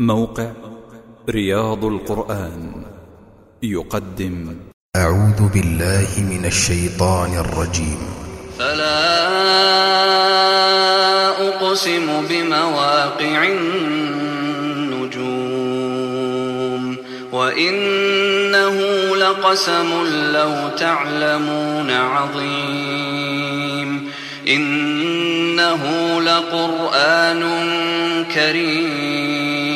موقع رياض القرآن يقدم. أعوذ بالله من الشيطان الرجيم. فلا أقسم بمواقع النجوم وإنه لقسم لو تعلمون عظيم. إنه لقرآن كريم.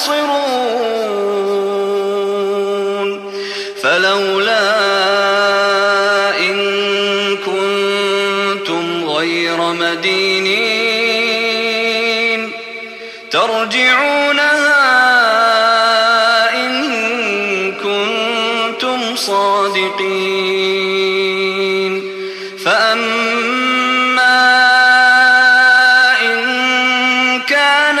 تبصرون فلولا إن كنتم غير مدينين ترجعونها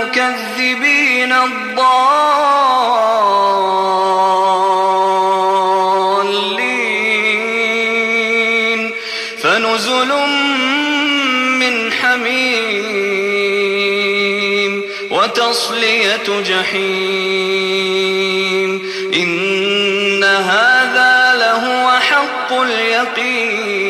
المكذبين الضالين. فنزل من حميم وتصلية جحيم. إن هذا لهو حق اليقين.